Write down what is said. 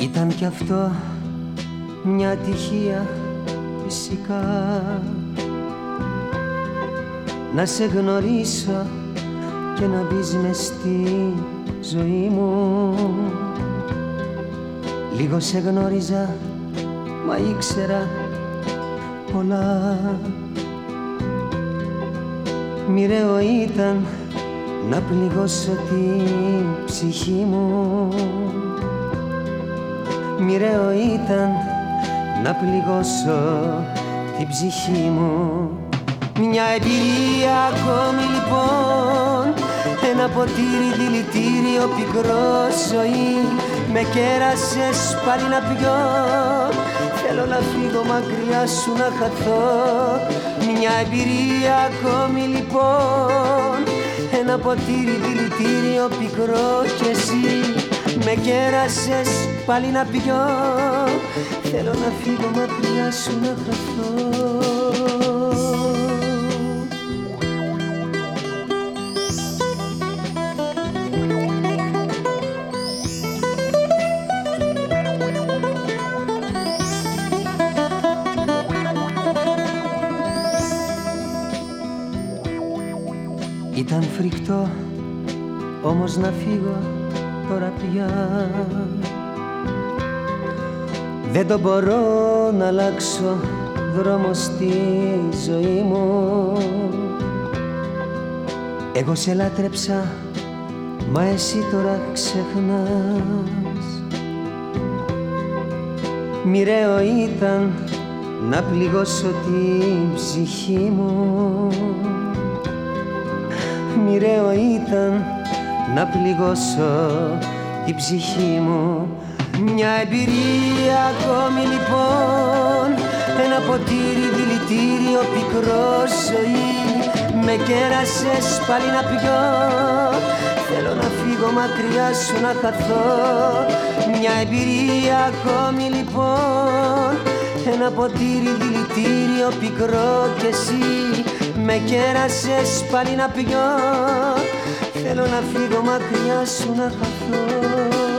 Ήταν κι αυτό μια ατυχία φυσικά. Να σε γνωρίσω και να μπεις μες στη ζωή μου. Λίγο σε γνώριζα μα ήξερα πολλά. Μοιραίο ήταν να πληγώσω την ψυχή μου Μοιραίο ήταν να πληγώσω την ψυχή μου. Μια εμπειρία ακόμη λοιπόν Ένα ποτήρι δηλητήριο πικρό ζωή. Με κέρασες πάλι να πιω. Θέλω να φύγω μακριά σου να χαθώ. Μια εμπειρία ακόμη λοιπόν Ένα ποτήρι δηλητήριο πικρό κι εσύ με κέρασες πάλι να πιω. Θέλω να φύγω μακριά σου να χαθώ. Ήταν φρικτό όμως να φύγω τώρα πια Δεν το μπορώ να αλλάξω δρόμο στη ζωή μου. Εγώ σε λάτρεψα μα εσύ τώρα ξεχνάς. Μοιραίο ήταν να πληγώσω την ψυχή μου. Μοιραίο ήταν να πληγώσω την ψυχή μου. Μια εμπειρία ακόμη λοιπόν. Ένα ποτήρι δηλητήριο πικρό ζωή. Με κέρασες πάλι να πιω. Θέλω να φύγω μακριά σου να χαθώ. Μια εμπειρία ακόμη λοιπόν Ένα ποτήρι δηλητήριο πικρό κι εσύ. Με κέρασες πάλι να πιω. Θέλω να φύγω μακριά σου να χαθώ